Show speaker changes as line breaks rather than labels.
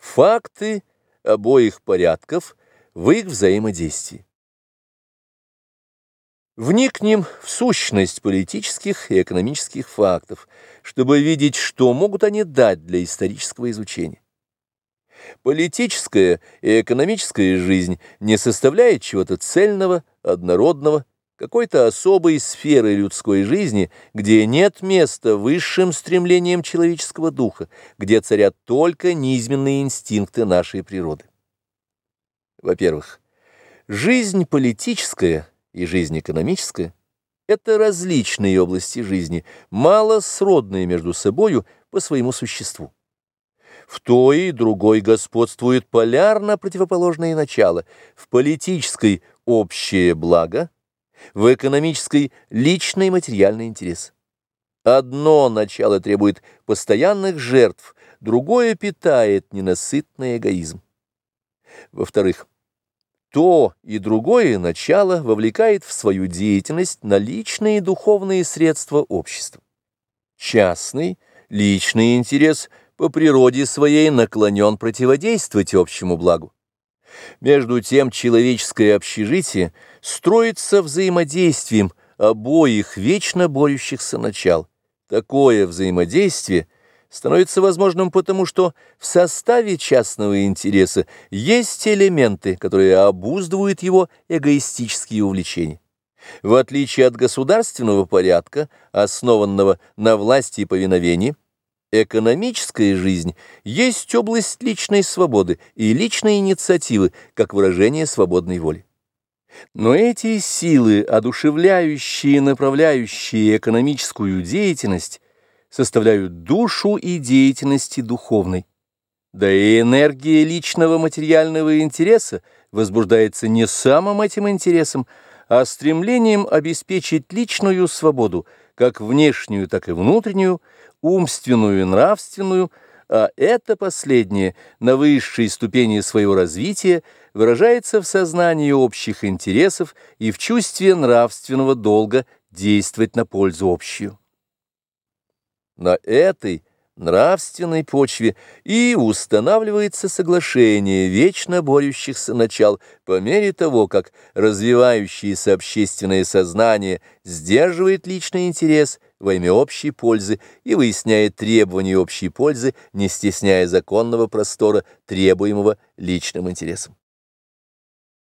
Факты обоих порядков в их взаимодействии. Вникнем в сущность политических и экономических фактов, чтобы видеть, что могут они дать для исторического изучения. Политическая и экономическая жизнь не составляет чего-то цельного, однородного, какой-то особой сферы людской жизни, где нет места высшим стремлениям человеческого духа, где царят только низменные инстинкты нашей природы. Во-первых, жизнь политическая и жизнь экономическая – это различные области жизни, мало сродные между собою по своему существу. В той и другой господствует полярно противоположное начало, в политической – общее благо – в экономической личный и материальный интерес. Одно начало требует постоянных жертв, другое питает ненасытный эгоизм. Во-вторых, то и другое начало вовлекает в свою деятельность наличные и духовные средства общества. Частный, личный интерес по природе своей наклонен противодействовать общему благу. Между тем человеческое общежитие строится взаимодействием обоих вечно борющихся начал. Такое взаимодействие становится возможным потому, что в составе частного интереса есть элементы, которые обуздывают его эгоистические увлечения. В отличие от государственного порядка, основанного на власти и повиновении, Экономическая жизнь есть область личной свободы и личной инициативы, как выражение свободной воли. Но эти силы, одушевляющие и направляющие экономическую деятельность, составляют душу и деятельности духовной. Да и энергия личного материального интереса возбуждается не самым этим интересом, а стремлением обеспечить личную свободу, как внешнюю, так и внутреннюю, умственную и нравственную, а это последнее на высшей ступени своего развития выражается в сознании общих интересов и в чувстве нравственного долга действовать на пользу общую. На этой нравственной почве и устанавливается соглашение вечно борющихся начал по мере того, как развивающееся общественное сознание сдерживает личный интерес во имя общей пользы и выясняет требования общей пользы, не стесняя законного простора, требуемого личным интересом.